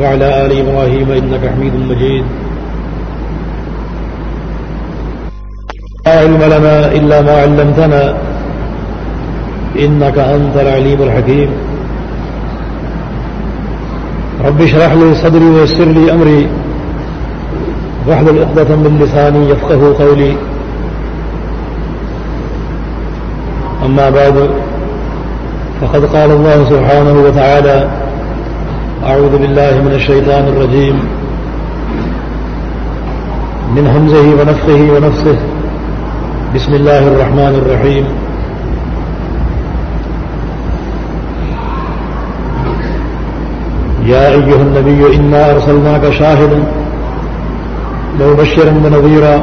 وعلى آل إبراهيم إنك حميد مجيد. لا علم لنا إلا ما علمتنا إنك أنت العليم الحكيم. رب اشرح لي صدري ويسر لي أمري. واحلل عقدة من لساني يفقه قولي. أما بعد فقد قال الله سبحانه وتعالى أعوذ بالله من الشيطان الرجيم. من همزه ونفخه ونفسه. بسم الله الرحمن الرحيم. يا أيها النبي، إنا أرسلناك شاهدا مبشرا ونظيرا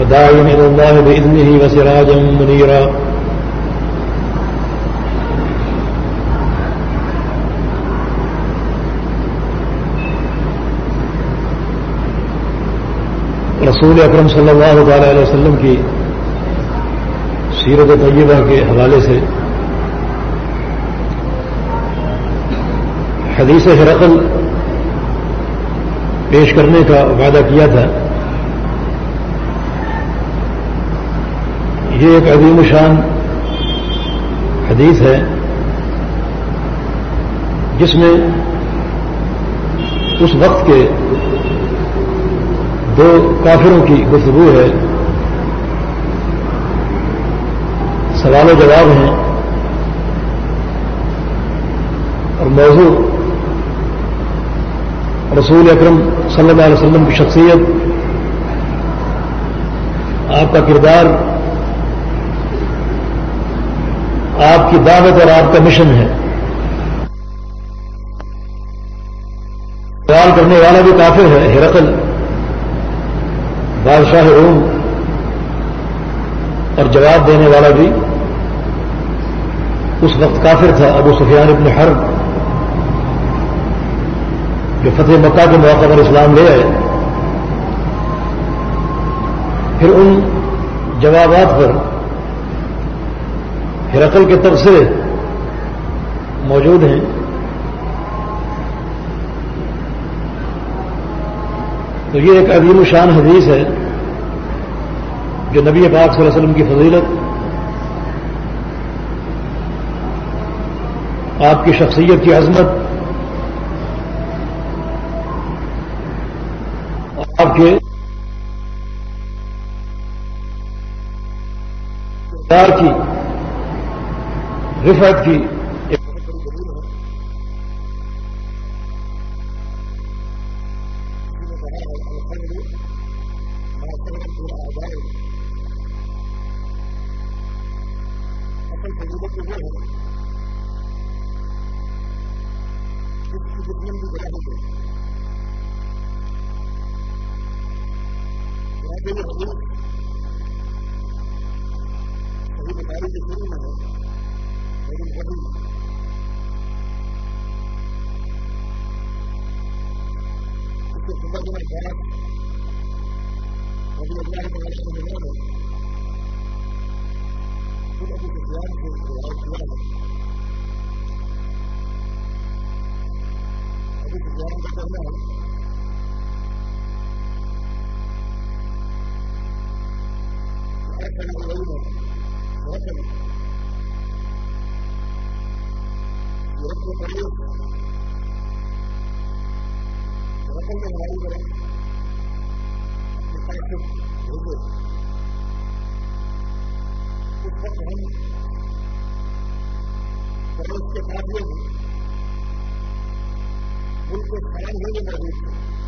وداعيا إلى الله بإذنه وسراجا منيرا. رسول اکرم صلی اللہ تعالی علیہ وسلم کی سیرت طیبہ کے حوالے سے حدیث حرقل پیش کرنے کا وعدہ کیا تھا۔ یہ ایک عظیم شان حدیث ہے جس میں اس وقت کے دو کافروں کی گفتگو ہے۔ سوال و جواب ہیں۔ اور موضوع رسول اکرم صلی اللہ علیہ وسلم کی شخصیت، آپ کا کردار، آپ کی دعوت اور آپ کا مشن ہے۔ سوال کرنے والا بھی کافر ہے، ہرقل۔ بادشاہ روم اور جواب دینے والا بھی اس وقت کافر تھا، ابو سفیان ابن حرب، جو فتح مکہ کے موقع پر اسلام لے آئے۔ پھر ان جوابات پر ہرقل کے تبصرے موجود ہیں۔ تو یہ ایک عظیم شان حدیث ہے جو نبی پاک صلی اللہ علیہ وسلم کی فضیلت آپ کی شخصیت کی عظمت آپ کے کی رفت کی کرنا ضرور اس وقت کے ساتھ ملک کے خیال ہونے موجود تھے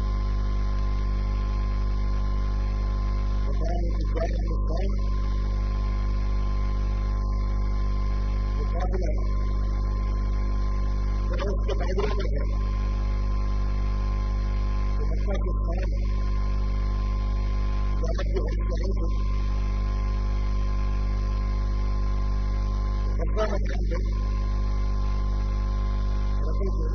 الثاني الثاني الثاني مقابلة توقف عن الأمر ومساك الثاني وأبدو الشعور وقام الأمر رسول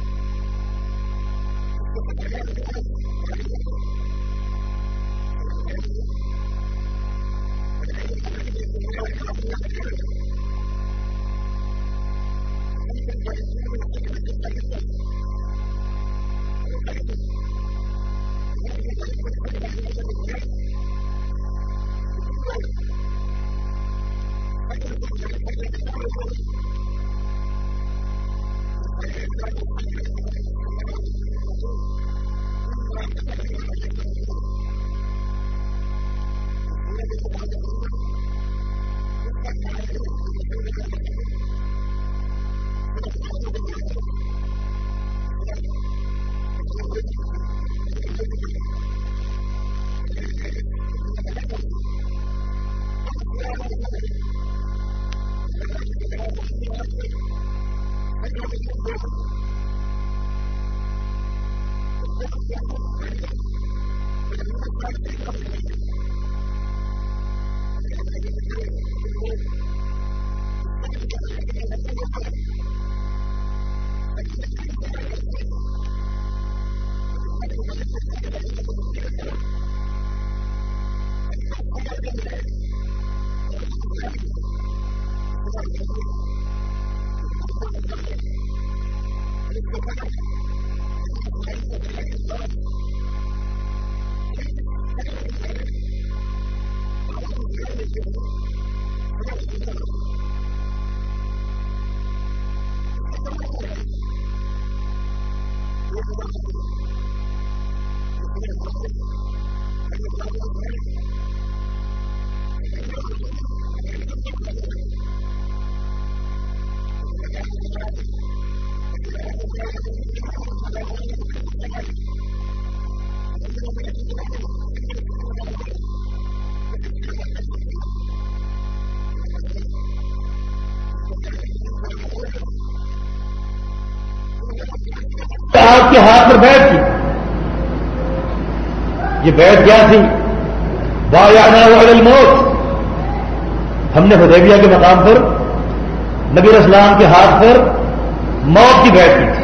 I'm going to go to the next one. بیٹھ کیا تھی۔ با موت ہم نے حدیبیہ کے مقام پر نبی اسلام کے ہاتھ پر موت کی بیٹھ کی تھی۔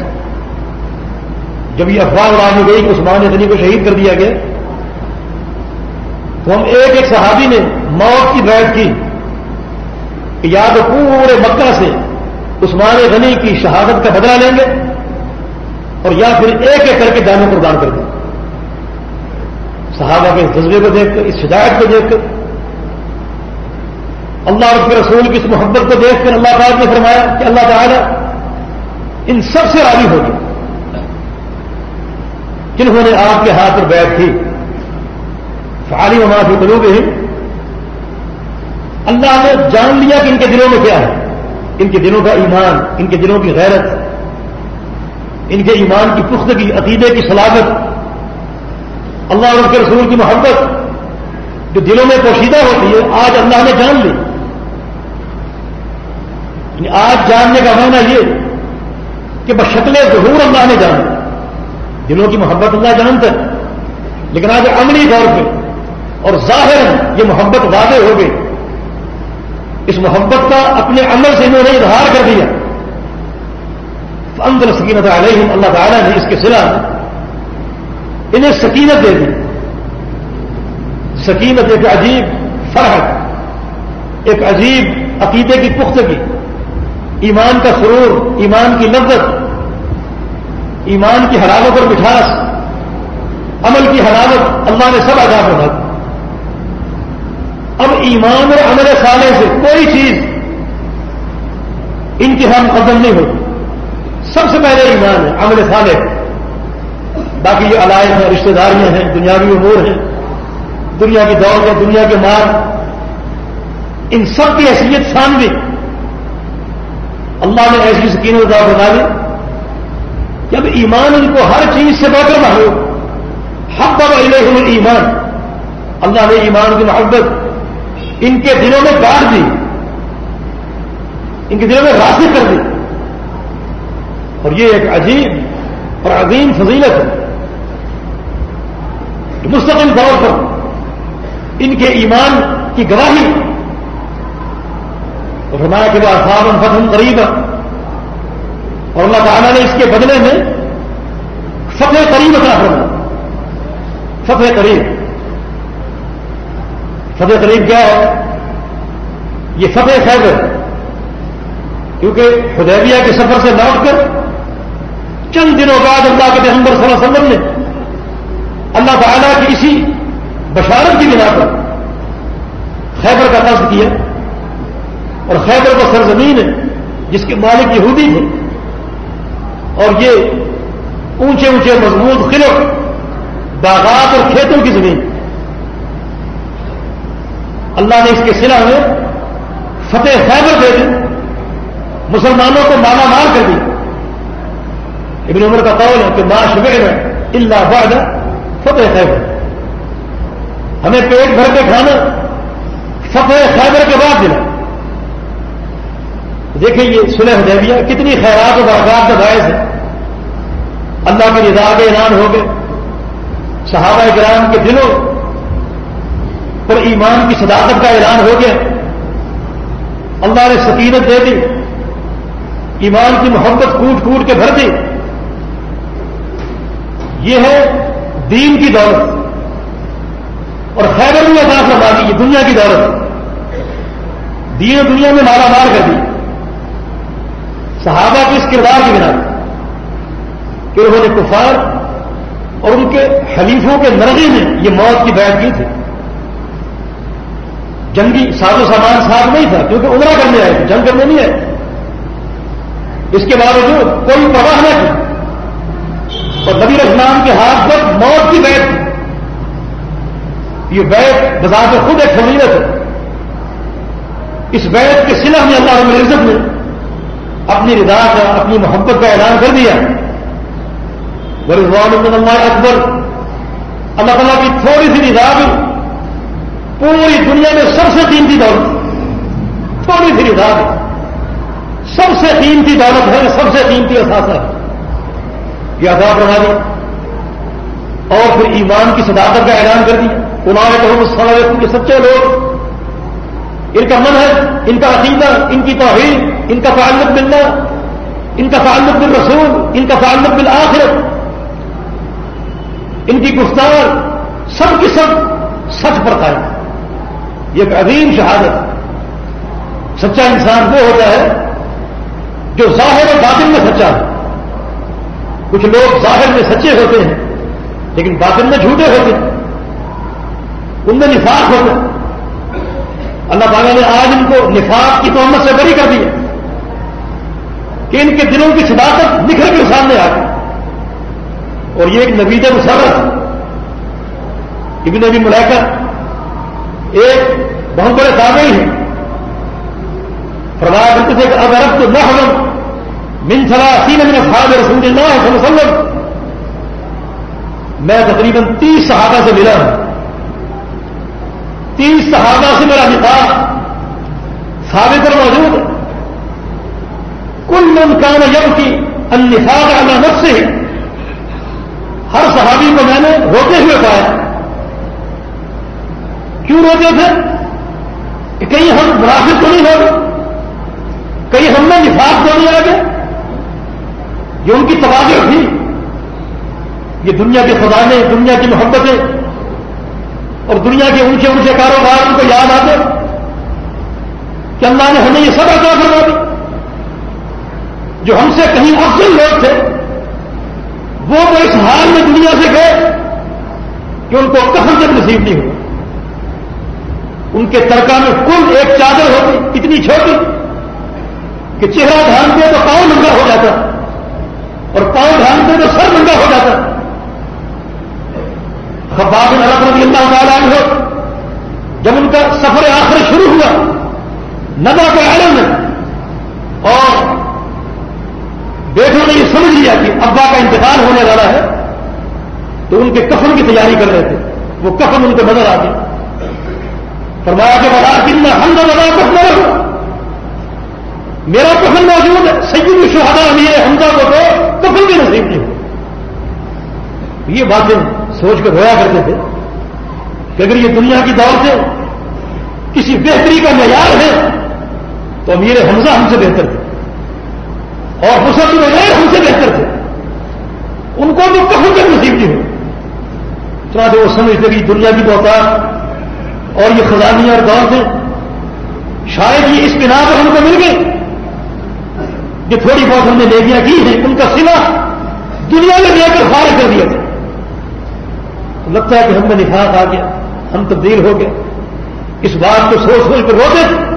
جب یہ افواہ اڑانی گئی کہ عثمان اتنی کو شہید کر دیا گیا، تو ہم ایک ایک صحابی نے موت کی بیٹھ کی۔ کہ یا تو پورے مکہ سے عثمان غنی کی شہادت کا بدلہ لیں گے اور یا پھر ایک ایک کر کے جانوں قربان کر دیں۔ صحابہ کے جذبے کو دیکھ کر، اس ہدایت کو دیکھ کر، اللہ کے رسول کی اس محبت کو دیکھ کر اللہ تعالیٰ نے فرمایا کہ اللہ تعالیٰ ان سب سے راضی ہو گئی جنہوں نے آپ کے ہاتھ پر بیٹھ کی۔ فعالی و معافی قلوب ہی اللہ نے جان لیا کہ ان کے دلوں میں کیا ہے۔ ان کے دلوں کا ایمان، ان کے دلوں کی غیرت۔ ان کے ایمان کی پختگی، عقیدے کی سلاغت اللہ اور کے رسول کی محبت جو دلوں میں پوشیدہ ہوتی ہے، آج اللہ نے جان لی۔ یعنی آج جاننے کا معنی یہ کہ بشکل ظہور اللہ نے جان دلوں کی محبت اللہ جانتا ہے۔ لیکن آج عملی طور پہ اور ظاہر یہ محبت واضح ہو گئی۔ اس محبت کا اپنے عمل سے انہوں نے اظہار کر دیا۔ اندر سکینت علیہم اللہ تعالیٰ نے اس کے سلا انہیں سکینت دے دی۔ سکینت ایک عجیب فرحت، ایک عجیب عقیدے کی پختگی، ایمان کا سرور، ایمان کی لذت، ایمان کی حلاوت اور مٹھاس، عمل کی حلاوت، اللہ نے سب آزاد بنا اب ایمان اور عمل سالے سے کوئی چیز ان کے ہم قدم نہیں ہوتی۔ سب سے پہلے ایمان ہے، عمل صالح باقی یہ علائق ہیں رشتے داریاں ہیں، دنیاوی امور ہیں، دنیا کی دور ہے دنیا کے مار، ان سب کی حیثیت سامنے اللہ نے ایسی سکین دار بنا دی جب ایمان ان کو ہر چیز سے بہتر نہ ہو حق علیہ ایمان اللہ نے ایمان کی محبت ان کے دلوں میں گاڑ دی، ان کے دلوں میں راستے کر دی۔ اور یہ ایک عجیب اور عظیم فضیلت ہے۔ مستقل طور پر۔ ان کے ایمان کی گواہی۔ اور ہمارا کہ وہ آسان فتح قریب اور اللہ تعالیٰ نے اس کے بدلے میں فتح قریب اپنا فرما فتح قریب۔ فتح قریب کیا ہے؟ یہ فتح خیبر کیونکہ خدیبیہ کے سفر سے لوٹ کر چند دنوں بعد اللہ کے پیغمبر صلی اللہ علیہ وسلم نے اللہ تعالیٰ کی اسی بشارت کی بنا پر خیبر کا قصد کیا اور خیبر کا سرزمین ہے جس کے مالک یہودی تھے اور یہ اونچے اونچے مضبوط قلعوں باغات اور کھیتوں کی زمین اللہ نے اس کے سلا میں فتح خیبر دے دی، مسلمانوں کو مالا مار کر دی۔ ابن عمر کا قول ہے کہ ماں شبیر ہے اللہ بعد فتح خیبر۔ ہمیں پیٹ بھر کے کھانا، فتح خیبر کے بعد دلا۔ دیکھیں یہ سلح حدیبیہ کتنی خیرات و برکات کا باعث ہے۔ اللہ کی رضا کے اعلان ہو گئے۔ صحابہ کرام کے دلوں پر ایمان کی صداقت کا اعلان ہو گیا۔ اللہ نے سکینت دے دی۔ ایمان کی محبت کوٹ کوٹ کے بھر دی۔ یہ ہے دین کی دولت اور خیبر میں ادا فرما دی یہ دنیا کی دولت۔ دین دنیا میں مالا مار کر دی۔ صحابہ کے اس کردار کی بنا کہ انہوں نے کفار اور ان کے حلیفوں کے نرغی میں یہ موت کی بیعت کی تھی۔ جنگی ساز و سامان ساتھ نہیں تھا، کیونکہ عمرہ کرنے آئے تھے، جنگ کرنے نہیں آئے۔ اس کے باوجود کوئی پرواہ نہ کی۔ اور نبی اسلام کے ہاتھ پر موت کی بیٹھ یہ بیت بذات خود ایک فضیلت ہے۔ اس بیت کے سلح میں اللہ رب العزت نے اپنی رضا کا، اپنی محبت کا اعلان کر دیا۔ رضوان اللہ اکبر۔ اللہ تعالیٰ کی تھوڑی سی رضا بھی پوری دنیا میں سب سے قیمتی دولت۔ تھوڑی سی رضا بھی۔ سب سے قیمتی دولت ہے، سب سے قیمتی اثاثہ۔ ہے یہ عذاب بنا دیا اور پھر ایمان کی صداقت کا اعلان کر دیا۔ انہوں نے کہو کہ سچے لوگ۔ ان کا منحص ان کا عقیدہ، ان کی توحید، ان کا تعلق باللہ، ان کا تعلق بالرسول، ان کا تعلق بالآخرت۔ ان کی گفتار سب کی سب سچ پر قائم یہ ایک عظیم شہادت سچا انسان وہ ہوتا ہے جو ظاہر و باطن میں سچا ہے۔ کچھ لوگ ظاہر میں سچے ہوتے ہیں، لیکن باطن میں جھوٹے ہوتے ہیں، ان میں نفاق ہوتا ہے۔ اللہ تعالیٰ نے آج ان کو نفاق کی تہمت سے بری کر دیا کہ ان کے دلوں کی صداقت نکھر کے سامنے آ گئی۔ اور یہ ایک نبید مسرت ابن نبی ملائکہ ایک بہت بڑے تابعی ہیں۔ فرمایا کرتے تھے کہ اب عرب تو نہ ہم من سرا تین من اصحاب رسول اللہ صلی اللہ علیہ وسلم. میں تقریباً تیس صحابہ سے ملا ہوں. تیس صحابہ سے میرا نکاح ثابت اور موجود. ہے کل من کام یب کی الفاظ علی نفس سے ہر صحابی کو میں نے روتے ہوئے پایا. کیوں روتے تھے؟ کہ کہیں ہم منافق تو نہیں ہو کہیں ہم نے نفاق تو نہیں آ گئے یہ ان کی تبادل تھی یہ دنیا کے خزانے، دنیا کی محبتیں اور دنیا کے اونچے اونچے کاروبار، ان کو یاد آتے کہ اللہ نے ہمیں یہ سب عطا کروا دی۔ جو ہم سے کہیں افضل لوگ تھے، وہ تو اس حال میں دنیا سے گئے کہ ان کو کفن تک نصیب نہیں ہوا ان کے ترکا میں کل ایک چادر ہوتی، اتنی چھوٹی کہ چہرہ ڈھانتے تو پاؤں ننگا ہو جاتا۔ اور پاؤں ڈھانتے تو سر ننگا ہو جاتا خباب الگ رضی اللہ تعالیٰ ہو جب ان کا سفر آخر شروع ہوا ندا کے عالم میں، اور بیٹوں نے یہ سمجھ لیا کہ ابا کا انتقال ہونے والا ہے، تو ان کے کفن کی تیاری کر رہے تھے۔ وہ کفن ان کو نظر آتے فرمایا کہ بتا کتنا ہم بتا کفن میرا کفن موجود ہے، سید شہدا امیر حمزہ کو تو کفن بھی نصیب نہیں ہو یہ باتیں سوچ کر رویا کرتے تھے کہ اگر یہ دنیا کی دور سے کسی بہتری کا معیار ہے، تو امیر حمزہ ہم سے بہتر تھے۔ اور مسلم غیر ہم سے بہتر تھے۔ ان کو تو کہوں تک نصیب نہیں ہو چاہے وہ سمجھتے کہ دنیا کی بہتات اور یہ خزانی اور دور سے شاید یہ اس بنا پر ہم کو مل گئے۔ جو تھوڑی بہت ہم نے نیکیاں کی ہیں ان کا سلا۔ دنیا میں لے کر فارغ کر دیا۔ تھا لگتا ہے کہ ہم میں نفاق آ گیا، ہم تبدیل ہو گئے۔ اس بات کو سوچ سوچ کر روتے تھے۔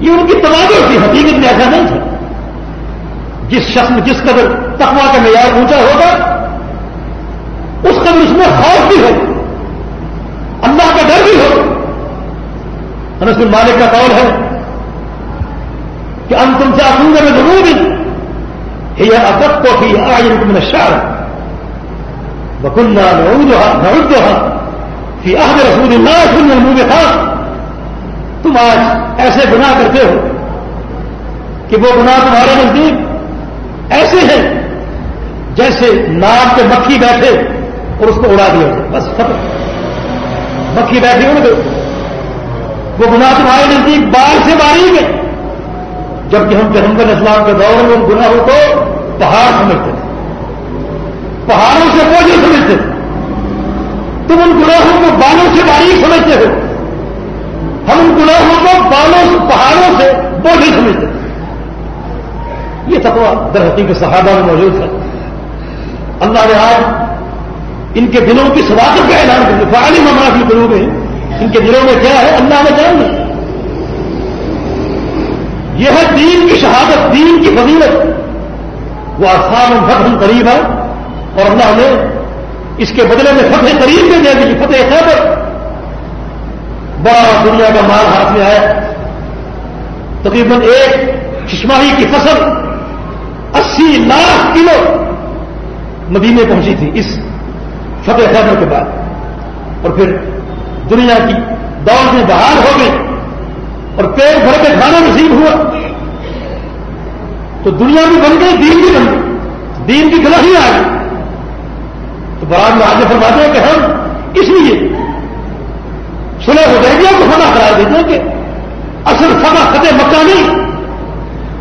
یہ ان کی تبادل تھی حقیقت میں ایسا نہیں تھا۔ جس شخص میں جس قدر تقوا کا معیار اونچا ہوگا، اس قدر اس میں خوف بھی ہو اللہ کا ڈر بھی ہو انس بن مالک کا قول ہے کہ ان تم سے آسوں میں ضرور بھی یہ ادب کو بھی آئین تم نے شار بکنہ نعودها فی احد رسول اللہ سن الموب خاص تم آج ایسے گناہ کرتے ہو کہ وہ گناہ تمہارے نزدیک ایسے ہیں جیسے ناک پہ مکھی بیٹھے اور اس کو اڑا دیا بس ختم. مکھی بیٹھی اڑ گئی وہ گناہ تمہارے نزدیک بال سے ماری گئے جبکہ ہم پیغمبر اسلام کے دور میں ان گناہوں کو پہاڑ سمجھتے تھے۔ پہاڑوں سے بوجھ سمجھتے تھے۔ تم ان گناہوں کو بالوں سے باریک سمجھتے ہو۔ ہم ان گناہوں کو بالوں سے، پہاڑوں سے بوجھ سمجھتے تھے۔ یہ تقوا در حقیقت صحابہ میں موجود ہے۔ اللہ نے آج ان کے دلوں کی صداقت کا اعلان کر دیا فعلی مما کی دلوں میں ان کے دلوں میں کیا ہے؟ اللہ نے جان لیا۔ یہ ہے دین کی شہادت، دین کی فضیلت۔ وہ آسان فتح قریب ہے اور اللہ نے اس کے بدلے میں فتح قریب میں دے دی، فتح خیبر۔ بڑا دنیا کا مال ہاتھ میں آیا تقریباً ایک چشماہی کی فصل اسی لاکھ کلو مدینے پہنچی تھی اس فتح خیبر کے بعد۔ اور پھر دنیا کی دور میں بحال ہو گئی اور پیٹ بھر کے کھانا نصیب ہوا۔ تو دنیا بھی بن گئی، دین بھی بن گئی۔ دین کی ہی آ گئی۔ تو براد میں آگے فرماتے ہیں کہ ہم اس لیے سلح حدیبیہ کو فتح قرار دیتے ہیں کہ اصل فتح فتح مکہ نہیں،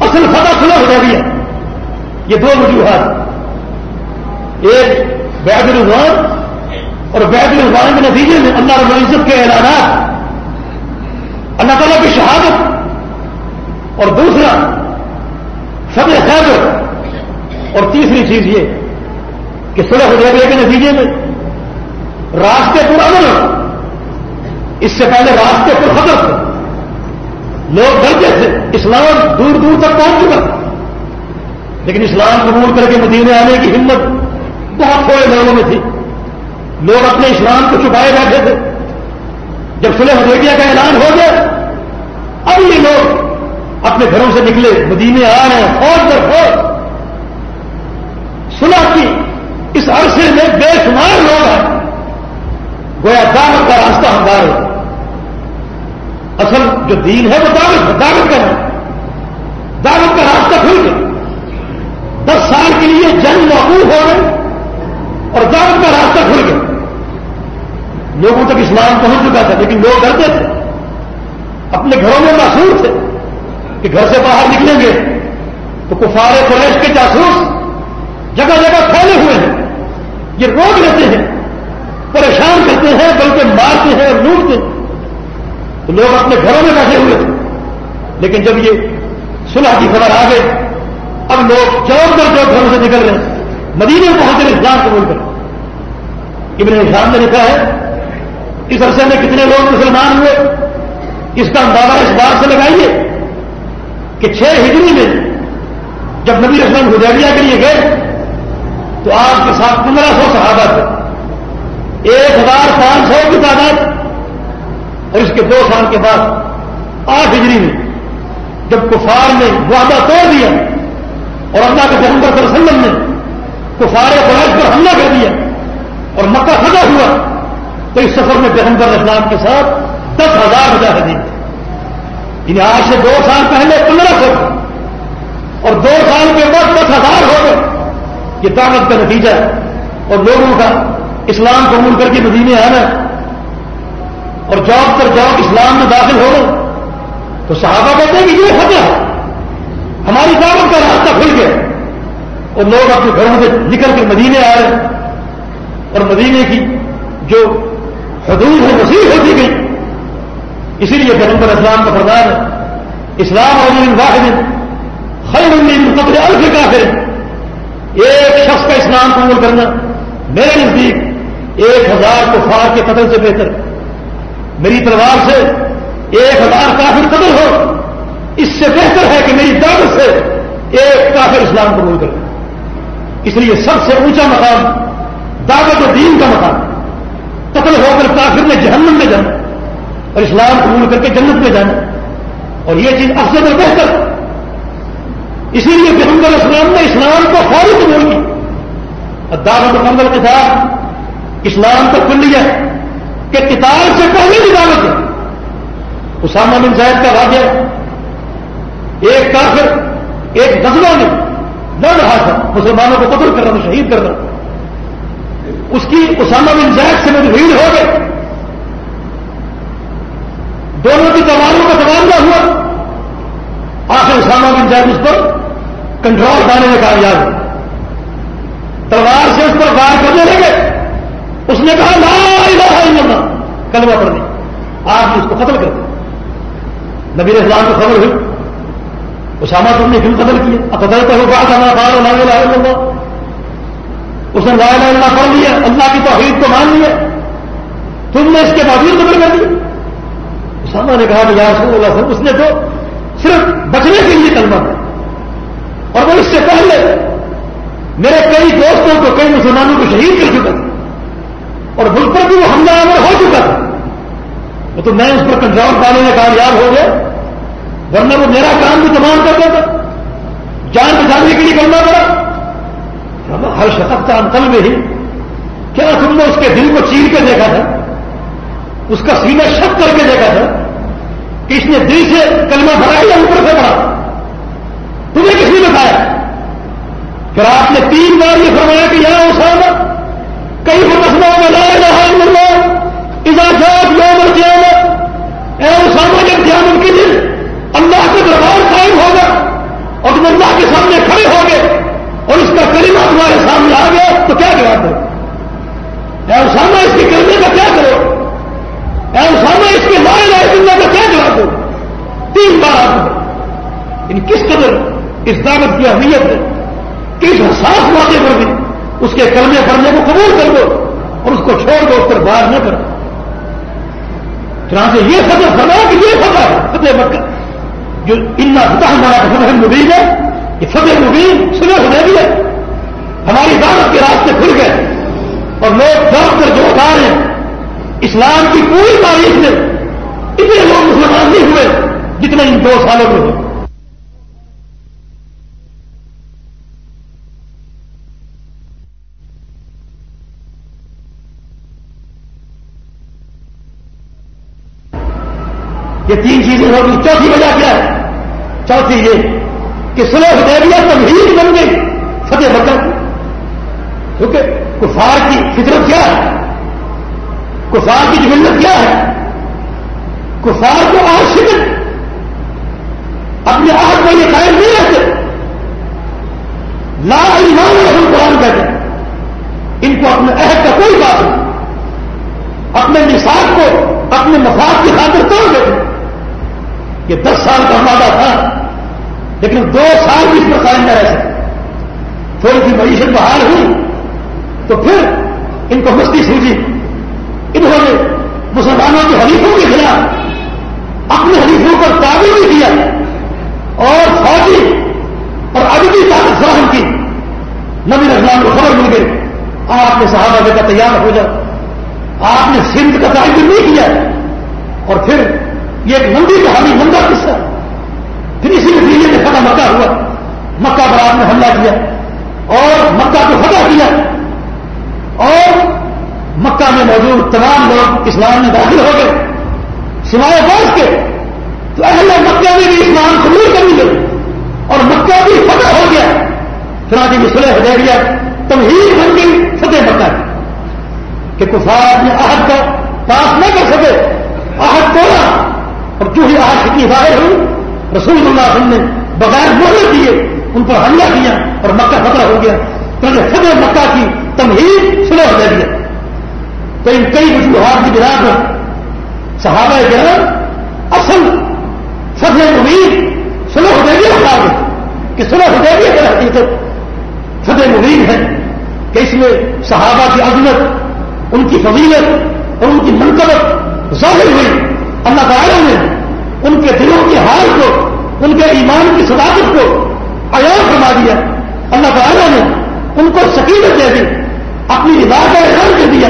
اصل فتح سلح حدیبیہ۔ یہ دو وجوہات ایک بیت الرحمان اور بیت الرحمان کے نتیجے میں اللہ رب العزت کے اعلانات اللہ تعالیٰ کی شہادت اور دوسرا سب خیبر اور تیسری چیز یہ کہ سلح حدیبیہ کے نتیجے میں راستے پر امن اس سے پہلے راستے پر خطر تھے۔ لوگ ڈرتے تھے۔ اسلام دور دور تک پہنچ چکا۔ لیکن اسلام قبول کر کے مدینے آنے کی ہمت بہت تھوڑے لوگوں میں تھی۔ لوگ اپنے اسلام کو چھپائے بیٹھے تھے۔ جب سلح حدیبیہ کا اعلان ہو گیا اب یہ لوگ اپنے گھروں سے نکلے، مدینے آ رہے ہیں، فوج در فوج۔ سلح کی اس عرصے میں بے شمار لوگ ہیں۔ گویا دعوت کا راستہ ہمارے اصل جو دین ہے وہ دعوت ہے دعوت کا ہے۔ دعوت کا راستہ کھل گیا۔ دس سال کے لیے جنگ محبوب ہو گئے اور دعوت کا راستہ کھل گیا لوگوں تک اسلام پہنچ چکا تھا، لیکن لوگ ڈرتے تھے۔ اپنے گھروں میں محسوس تھے کہ گھر سے باہر نکلیں گے۔ تو کفار قریش کے جاسوس جگہ جگہ پھیلے ہوئے ہیں۔ یہ روک لیتے ہیں، پریشان کرتے ہیں، بلکہ مارتے ہیں اور لوٹتے ہیں۔ تو لوگ اپنے گھروں میں بیٹھے ہوئے تھے۔ لیکن جب یہ صلح کی خبر آ گئی اب لوگ چور کر جو گھروں سے نکل رہے ہیں۔ مدینے پہنچ رہے اسلام قبول کر ابن اسلام نے لکھا ہے اس عرصے میں کتنے لوگ مسلمان ہوئے؟ اس کا اندازہ اس بات سے لگائیے کہ چھ ہجری میں جب نبی رسم حدیبیہ کے لیے گئے، تو آپ کے ساتھ پندرہ سو صحابہ تھے۔ ایک ہزار پانچ سو کی تعداد۔ اور اس کے دو سال کے بعد آٹھ ہجری میں جب کفار نے وعدہ توڑ دیا اور اللہ کے پیغمبر صلی اللہ علیہ وسلم نے کفار قریش پر حملہ کر دیا اور مکہ فتح ہوا تو اس سفر میں پیغمبر اسلام کے ساتھ دس ہزار مجاہدین یعنی آج سے دو سال پہلے پندرہ سو۔ اور دو سال کے بعد دس ہزار ہو گئے۔ یہ طاقت کا نتیجہ ہے۔ اور لوگوں کا اسلام قبول کر کے مدینے آنا اور جاب پر جاب اسلام میں داخل ہو گئے۔ تو صحابہ کہتے ہیں کہ یہ فتح ہے۔ ہماری دعوت کا راستہ کھل گیا۔ اور لوگ اپنے گھروں سے نکل کے مدینے آ رہے ہیں۔ اور مدینے کی جو حدود ہے وسیع ہوتی گئی اسی لیے پیغمبر اسلام کا پردار ہے، اسلام اور واحد خیر قبل الف کافر۔ ایک شخص کا اسلام قبول کرنا میرے نزدیک ایک ہزار کفار کے قتل سے بہتر۔ میری تلوار سے ایک ہزار کافر قتل ہو۔ اس سے بہتر ہے کہ میری دعوت سے ایک کافر اسلام قبول کر اس لیے سب سے اونچا مقام دعوت و دین کا مقام۔ قتل ہو کر کافر نے جہنم میں جانا اور اسلام قبول کر کے جنت میں جانا اور یہ چیز افضل اور بہتر۔ اسی لیے محمد اسلام نے اسلام کو فوری قبول کی اور دعوت مکمل کے ساتھ اسلام کو کھل لیا کہ کتاب سے پہلے بھی دعوت ہے اسامہ بن صاحب کا واقعہ ایک کافر، ایک غزلہ نے لڑ رہا تھا، مسلمانوں کو قتل کرنا، شہید کرنا۔ اس کی اسامہ بن زید سے میری بھیڑ ہو گئے۔ دونوں کی تلواروں کا تبادلہ ہوا۔ آخر اسامہ بن زید اس پر کنٹرول پانے میں کامیاب ہوا تلوار سے اس پر وار کرنے لگے۔ اس نے کہا، لا الہ الا اللہ۔ کلمہ پڑھ آپ نے اس کو قتل کر دیا نبی اسلام کو خبر ہوئی۔ اسامہ تم نے کیوں قتل کیا؟ قدر تو بات ہمارا بار الا اللہ۔ اس نے لا الہ اللہ پڑھ لیا، اللہ کی توحید کو مان لیا۔ تم نے اس کے باوجود بدل کر دی۔ سما نے کہا کہ یار رسول اللہ اس نے تو صرف بچنے کے لیے کلمہ تھا اور وہ اس سے پہلے میرے کئی دوستوں کو، کئی مسلمانوں کو شہید کر چکا تھا۔ اور ملک پر بھی وہ حملہ آور ہو چکا تھا۔ تو میں اس پر کنٹرول پانے میں کامیاب ہو گیا، ورنہ وہ میرا کام بھی تمام کر دیتا۔ جان بچانے کے لیے کرنا پڑا ہر شخص کا انتل میں ہی۔ کیا تم نے اس کے دل کو چیر کے دیکھا تھا؟ اس کا سینہ شک کر کے دیکھا تھا کہ اس نے دل سے کلمہ بھرا یا اوپر سے بڑھا۔ تمہیں کس نے بتایا؟ پھر آپ نے تین بار یہ فرمایا کہ یہاں اسامہ کئی مسئلہ میں لا الہ الا اللہ اجازت یوم القیامت اے اسامہ جب قیامت کے دن اللہ کا دربار قائم ہوگا اور تم اللہ کے سامنے کھڑے ہو گئے اور اس کا کلمہ تمہارے سامنے آ گیا تو کیا جواب دو؟ اے اسامہ اس کے کرنے کا کیا کرو؟ اے اسامہ اس کے لا الہ الا اللہ کا کیا جواب دو؟ تین بار آپ ان کس قدر اس دعوت کی اہمیت ہے؟ اس حساس موقع پر بھی اس کے کلمے پڑھنے کو قبول کر دو اور اس کو چھوڑ دو، اس پر بار نہ کرو۔ چنانچہ یہ فتح فرما کہ یہ فتح ہے فتح مکہ، جو ان فتح ہمارا فتح مبین ہے یہ فتح مبین سبح ہو بھی ہے۔ ہماری دعوت کے راستے کھل گئے اور لوگ ڈر کر جو اتار ہیں، اسلام کی پوری تاریخ میں اتنے لوگ مسلمان نہیں ہوئے جتنے ان دو سالوں میں ہوئے۔ یہ تین چیزیں ہوگی چوتھی وجہ کیا ہے؟ چوتھی یہ کہ سلح حدیبیہ تمہید بن گئی، فتح مکہ کیونکہ کفار کی فطرت کیا ہے؟ کفار کی جملت کیا ہے؟ کفار کو آج اپنے آپ کو یہ قائم نہیں رہتے۔ لا ایمان رحم قرآن کہتے ان کو اپنے عہد کا کوئی بات نہیں۔ اپنے نصاب کو، اپنے مفاد کی خاطر توڑ دیتے یہ دس سال کا وعدہ تھا، لیکن دو سال بھی اس پر قائم نہ رہ سکے۔ تھوڑی سی معیشت بحال ہوئی۔ تو پھر ان کو مستی سوجی انہوں نے مسلمانوں کے حلیفوں کے خلاف اپنے حلیفوں پر تعبیر بھی کیا اور فوجی اور ادبی طاقت فراہم کی۔ نبی رحمان کو خبر مل گئی۔ آپ نے صحابہ کا تیار ہو جاؤ۔ آپ نے سندھ کا تعین نہیں کیا۔ اور پھر یہ ایک لمبی کہانی لمبا قصہ۔ پھر اسی نتیجے میں فتح مکہ ہوا۔ مکہ پر آپ نے حملہ کیا اور مکہ کو فتح کیا۔ اور مکہ میں موجود تمام لوگ اسلام میں داخل ہو گئے۔ سوائے باز کے، تو اہل مکہ میں بھی اسلام قبول کر لیا اور مکہ بھی فتح ہو گیا۔ چنانچہ مسلح حدیبیہ تمہید بن گئی فتح مکہ کہ کفار نے عہد کا پاس نہ کر سکے، عہد توڑا۔ اور جو ہی آج کی ظاہر ہوئی رسول اللہ علیہ وسلم نے بغیر محلت دیے ان پر حملہ کیا اور مکہ فتح ہو گیا۔ تو فتح مکہ کی تمہید سلح دے دیا تو ان کئی وجوہات کی بنا پر صحابہ گرم اصل فتح مبین سلح حدیبیہ بتا دیں کہ سلح حدیبیہ کی حقیقت فتح مبین ہے کہ اس میں صحابہ کی عظمت، ان کی فضیلت اور ان کی منقبت ظاہر ہوئی۔ اللہ تعالیٰ نے ان کے دلوں کے حال کو، ان کے ایمان کی صداقت کو عیار فرما دیا۔ اللہ تعالیٰ نے ان کو سکیلت دے دی۔ اپنی رضا کا اعلان کر دیا۔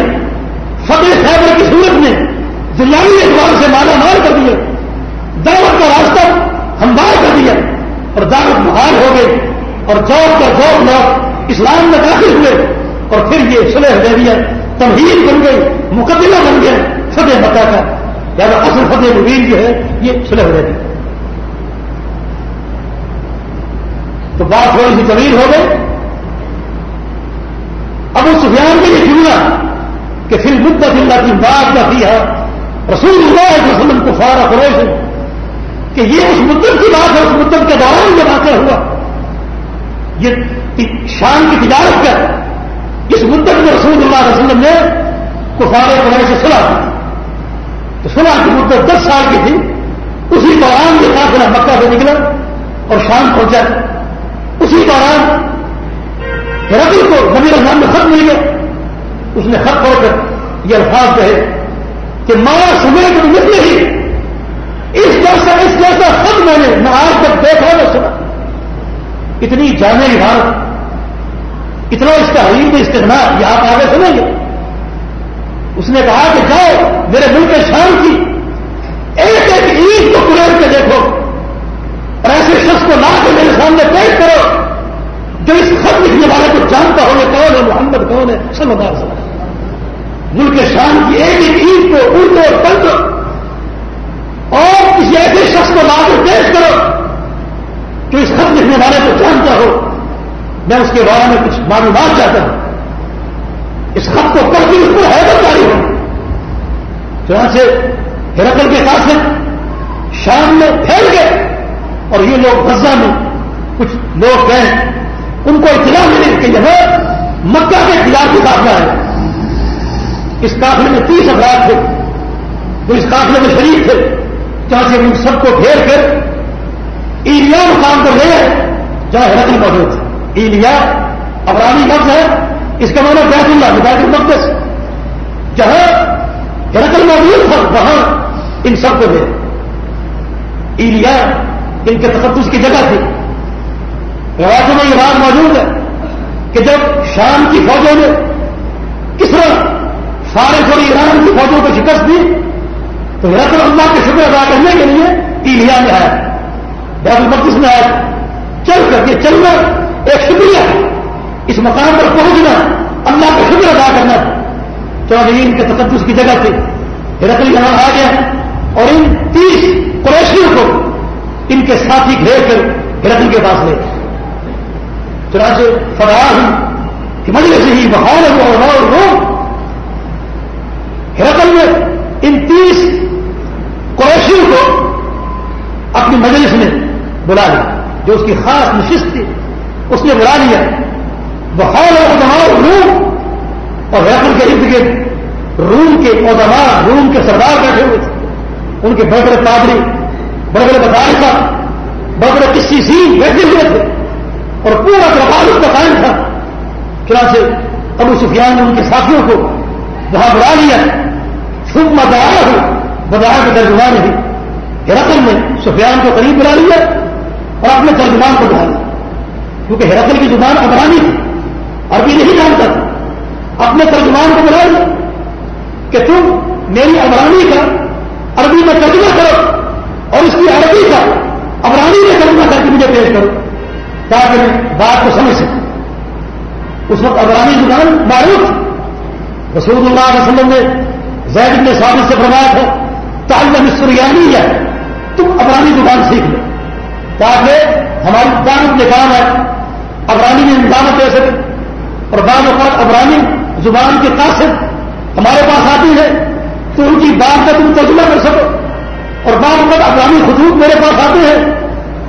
فتح خیبر کی صورت میں ضلعی اعتبار سے مالا مال کر دیا دعوت کا راستہ ہموار کر دیا۔ اور دعوت بحال ہو گئی۔ اور چوک کا چوک لوگ اسلام میں داخل ہوئے۔ اور پھر یہ سلح دے دیا تمہید بن گئی۔ مقدمہ بن گیا۔ فتح مکہ کا۔ یعنی اصل فتح مبین جو ہے، یہ سلح ہو جاتی تو بات تھوڑی سی طویل ہو گئی۔ اب اس سفیان کے لیے جملہ کہ پھر مدت اللہ کی بات کا بھی ہے رسول اللہ علیہ وسلم کو فارا فروش ہے کہ یہ اس مدت کی بات ہے، اس مدت کے دوران یہ واقع ہوا۔ یہ شان کی تجارت کا اس مدت میں رسول اللہ علیہ وسلم نے کفار قریش سے سلا تو سنا کی مدت دس سال کی تھی۔ اسی دوران یہ قافلہ مکہ سے نکلا اور شام پہنچا۔ اسی دوران ربی کو نبی رحمان میں خط مل گیا اس نے خط پڑھ کر یہ الفاظ کہے کہ ماں سمے کو نکلے ہی اس جیسا اس جیسا خط میں نے نہ آج تک دیکھا نہ سنا۔ اتنی جامع عبارت۔ اتنا اس کا حریم استعمال یہ آپ آگے سنیں گے۔ اس نے کہا کہ جاؤ، میرے ملک شام کی۔ عید کو پریڑ کے دیکھو۔ اور ایسے شخص کو لا کے میرے سامنے پیش کرو۔ جو اس خط لکھنے والے کو جانتا ہو یہ کون ہے، محمد کون ہے؟ سمجھدار سمجھ ملک شام کی ایک ایک عید کو اردو اور پنکھ اور کسی ایسے شخص کو لا کے پیش کرو جو اس خط لکھنے والے کو جانتا ہو۔ میں اس کے بارے میں کچھ معلومات چاہتا ہوں۔ اس خط کو پڑھ کے اس کو حیرت جاری ہو چنانچہ ہرکل کے قاصد شام میں پھیل گئے اور یہ لوگ غزہ میں کچھ لوگ گئے۔ ان کو اطلاع ملی کہ یہاں مکہ کے خلاف بھی قافلہ ہے۔ اس قافلے میں تیس افراد تھے، جو اس قافلے میں شریک تھے چاہے ان سب کو گھیر کر ایلیا مقام پر لے جہاں ہرکل موجود تھے ایلیا ابرانی لفظ ہے، اس کا معنی بیت اللہ، بیت المقدس۔ جہاں ہرکل موجود تھا، وہاں ان سب کو دے ایلیا ان کے تقدس کی جگہ تھی۔ روایتوں میں یہ بات موجود ہے کہ جب شام کی فوجوں نے کس طرح فارغ اور ایران کی فوجوں کو شکست دی، تو ہرکل اللہ کے شکر ادا کرنے کے لیے ایلیا میں آیا بیت المقدس میں آیا چل کر کے چلنا ایک شکریہ ہے۔ اس مقام پر پہنچنا اللہ کا شکر ادا کرنا۔ چودھری کے تقدس کی جگہ سے ہرکل یہاں آ گیا اور ان تیس قریشیوں کو ان کے ساتھی گھیر کر ہرکل کے پاس لے۔ چنانچہ فراہ کہ مجھے سے ہی بہار اور رو ہرکل میں ان تیس قریشیوں کو اپنی مجلس میں بلا لیا، جو اس کی خاص نشست تھی، اس نے بلا لیا۔ بہار اور روم اور ریفر کے ارد گرد روم کے ادما روم کے سردار بیٹھے ہوئے تھے۔ ان کے بڑے بڑے پادری بڑے بڑے بطالفہ بڑے بڑے کسی سی بیٹھے ہوئے تھے۔ اور پورا دربار اس کا قائم تھا۔ چنانچہ ابو سفیان نے ان کے ساتھیوں کو وہاں بلا لیا۔ خوب مدایا ہو بدایا کے ترجمان بھی ہرقل نے سفیان کو قریب بلا لیا اور اپنے ترجمان کو بلا لیا۔ کیونکہ ہرقل کی زبان ابرانی تھی، عربی نہیں جانتا تھا۔ اپنے ترجمان کو بلا لیا کہ تم میری ابرانی کا عربی میں ترجمہ کرو اور اس کی عربی کا ابرانی میں ترجمہ کر کے مجھے پیش کرو۔ تاکہ میں بات کو سمجھ سکوں اس وقت ابرانی زبان معروف۔ رسول اللہ علیہ وسلم نے زید نے ثابت سے فرمایا تھا، تعلم سریانی ہے، تم ابرانی زبان سیکھ لو۔ تاکہ ہماری دانت نکام ہے ابرانی میں امداد دے سکے اور بعض اوقات ابرانی زبان کے قاصد ہمارے پاس آتی ہے، تو ان کی بات کا تم ترجمہ کر سکو۔ اور بعض اوقات ابرانی خطوط میرے پاس آتے ہیں،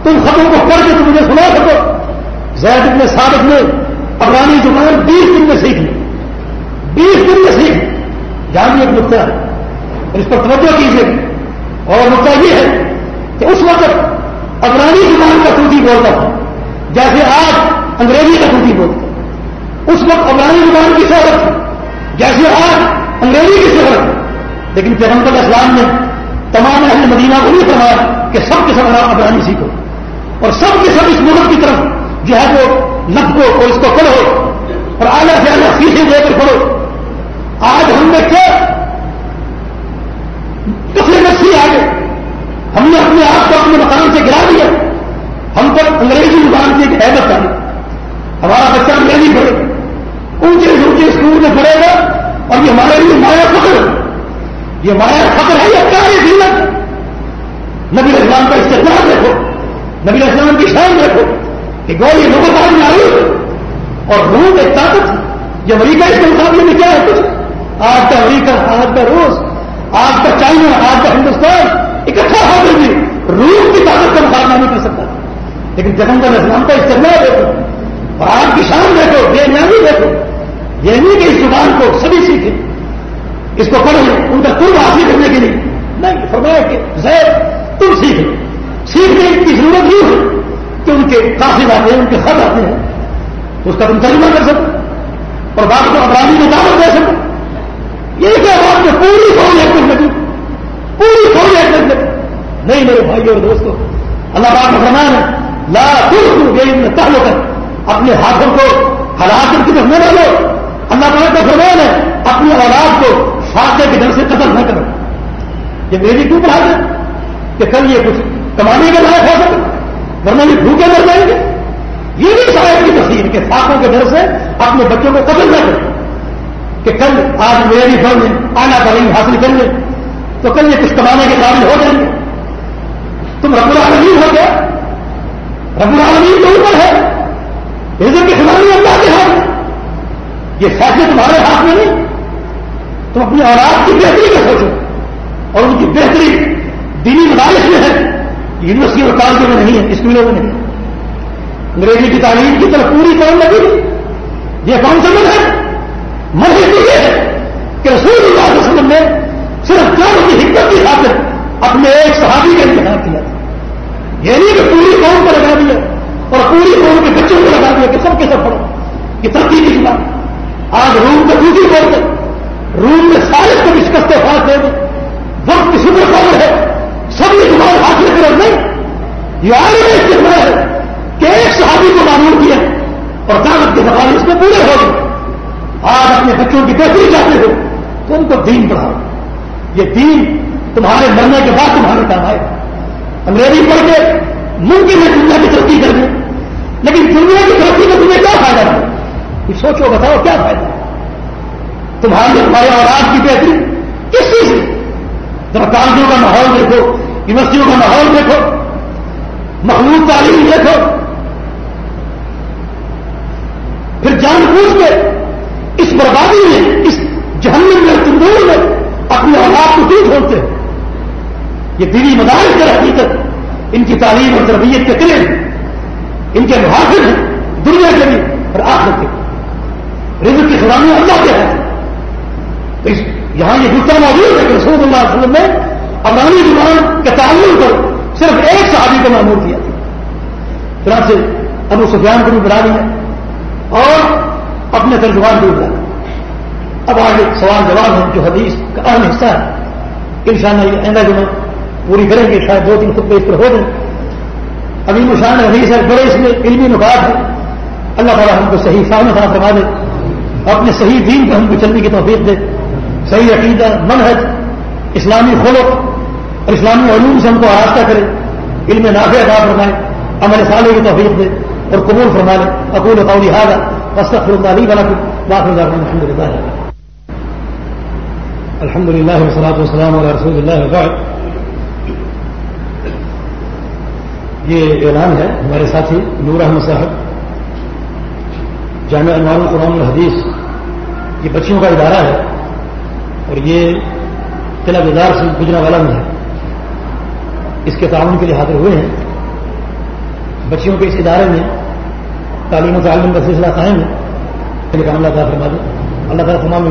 تم خطوں کو پڑھ کے تم مجھے سنا سکو۔ زید ابن سابق میں ابرانی زبان بیس دن میں سیکھ لی۔ بیس دن میں سیکھ جہاں بھی ایک نقطہ ہے۔ اس پر توجہ کیجیے اور نقطہ یہ ہے کہ اس وقت ابرانی زبان کا توتی بولتا تھا۔ جیسے آج انگریزی کا توتی بولتا اس وقت افغانی زبان کی شہرت تھی۔ جیسے آج انگریزی کی شہرت تھی۔ لیکن پیغمبر اسلام نے تمام اہل مدینہ کو نہیں فرمایا کہ سب کے سب افغانی سیکھو۔ اور سب کے سب اس ملک کی طرف جو ہے وہ لفظ کو اس کو پڑھو اور اعلیٰ سے اعلیٰ سیکھے دے کر پڑھو۔ آج ہم نے کیا؟ کسی نسی آ گئے ہم نے اپنے آپ کو اپنے مکان سے گرا دیا۔ ہم پر انگریزی زبان کی ایک حیرت آئی۔ ہمارا بچہ انگریزی پڑھے۔ اونچے اونچے اسکول میں پڑے گا اور یہ ہمارے لیے مایا فخر یہ مایا فخر ہے، یہ اچھا کیا دلت نبی اسلام کا استعمال دیکھو نبی اسلام کی شان دیکھو کہ گو یہ لوگوں کا میں آئی اور روم ایک طاقت یہ امریکہ اس کے مقابلے میں کیا ہے؟ کچھ آج کا امریکہ، آج کا روس، آج کا چائنا، آج کا ہندوستان۔ اکٹھا ہو کر بھی روم کی طاقت کا مقابلہ نہیں کر سکتا۔ لیکن جگنگل اسلام کا استعمال دیکھو۔ اور آج کی شان دیکھو، بے نیامی دیکھو۔ یہ نہیں کہ اس زبان کو سبھی سیکھیں۔ اس کو پڑھیں، ان کا قرب حاصل کرنے کے لیے۔ نہیں، فرمایا کہ زید، تم سیکھیں۔ سیکھنے کی ضرورت نہیں ہے کے قاصد آتے ہیں، ان کے خط آتے ہیں۔ اس کا تم ترجمہ کر سکو۔ اور بات کو ابرانی میں دعوت دے سکو۔ یہ کیا بات میں پوری فوج ایک منٹ لگی پوری فوج ایک منٹ لگی نہیں میرے بھائی اور دوستوں اللہ پاک کا فرمان ہے، لا خود گئی تعلق اپنے ہاتھوں کو ہلاکت کی طرف نہ ڈالو۔ اللہ تعالیٰ کا فرمان ہے، اپنی اولاد کو فاصلے کے ڈر سے قتل نہ کرو۔ یہ میری کیوں بڑھا دیں کہ کل یہ کچھ کمانے کے لائق ہو سکے ورنہ یہ بھوکے مر جائیں گے۔ یہ بھی شاید کی تصویر کہ ساتھوں کے ڈر سے اپنے بچوں کو قتل نہ کریں۔ کہ کل آج میری فرم آنا تعلیم حاصل کر لیں تو کل یہ کچھ کمانے کے قابل ہو جائیں گے۔ تم رب العالمین ہو گیا رب العالمین کے اوپر ہے۔ عزت کی خدانی اللہ کے ہاتھ یہ فیصلے تمہارے ہاتھ میں نہیں۔ تم اپنی اولاد کی بہتری کا سوچو۔ اور ان کی بہتری دینی مدارس میں ہے۔ یونیورسٹی اور کالجوں میں نہیں ہے، اسکولوں میں نہیں انگریزی کی تعلیم کی طرف پوری قوم لگی یہ کون سا ہے مذہب یہ ہے کہ رسول اللہ علیہ وسلم نے صرف جان کی حکمت کی خاطر اپنے ایک صحابی کا انتخاب کیا یہ نہیں کہ پوری قوم کو لگا دیا اور پوری قوم کے بچوں کو لگا دیا کہ سب کے سب پڑھو یہ ترقی کی بات آج روم کو دوسری قوم سے روم میں سارے کو شکست خاص دے دیں وقت کی شکر خبر ہے سب نے تمہارے حاصل کرو نہیں یہ آگے میں استعمال ہے کہ ایک صحابی کو معمول کیا اور دعوت کے سوال اس میں پورے ہو گئے آج اپنے بچوں کی بہتری چاہتے ہو تو ان کو دین پڑھاؤ یہ دین تمہارے مرنے کے بعد تمہارے کام آئے انگریزی پڑھ کے ممکن ہے دنیا کی ترقی کر دیں لیکن دنیا کی ترقی کا تمہیں کیا فائدہ ہے یہ سوچو بتاؤ کیا فائدہ تمہاری ہمارے اولاد کی بہتری کس چیز سے ذرا کالجوں کا ماحول دیکھو یونیورسٹیوں کا ماحول دیکھو مخلوط تعلیم دیکھو پھر جان بوجھ کے اس بربادی میں اس جہنم میں تندور میں اپنے اولاد کو کیوں چھوڑتے ہیں یہ دینی مدارس کے حقیقت ان کی تعلیم اور تربیت کے کرے ان کے محافظ ہیں دنیا کے بھی اور آخر کے رزق اللہ کے ہیں۔ تو اس یہاں یہ دوسرا موجود ہے کہ رسول اللہ علیہ وسلم نے افغانی زبان کے تعلق پر صرف ایک صحابی کو معمول کیا۔ تھا طرح سے ابو سفیان کو بھی بڑھا دیا اور اپنے ترجمان کو بھی اب آگے سوال جواب ہے جو حدیث کا اہم حصہ ہے۔ ان شاء اللہ یہ آئندہ جو پوری کریں گے، شاید دو تین خطبے اس پر ہو جائیں۔ ابھی مشان حدیث ہے، بڑے اس میں علمی نکات ہے۔ اللہ تعالیٰ ہم کو صحیح سامنے خراب دے اپنے صحیح دین کو ہم کو چلنے کی توفیق دے۔ صحیح عقیدہ منحج اسلامی خلق اور اسلامی علوم سے ہم کو آراستہ کرے۔ علم نافع ادا فرمائے، عمل صالح کی توفیق دے اور قبول فرما لے۔ اقول قولی حاضر وسطر اللہ والا باقی الحمد للہ الحمد للہ وسلاۃ والسلام علی رسول اللہ وبعد۔ یہ اعلان ہے ہمارے ساتھی نور احمد صاحب۔ جامع انوار القرآن الحدیث یہ بچیوں کا ادارہ ہے اور یہ قلعہ بزار سے گجرا والا میں ہے۔ اس کے تعاون کے لیے حاضر ہوئے ہیں۔ بچیوں کے اس ادارے میں تعلیم و تعلیم کا سلسلہ قائم ہے۔ اللہ تعالیٰ فرما دے اللہ تعالیٰ تمام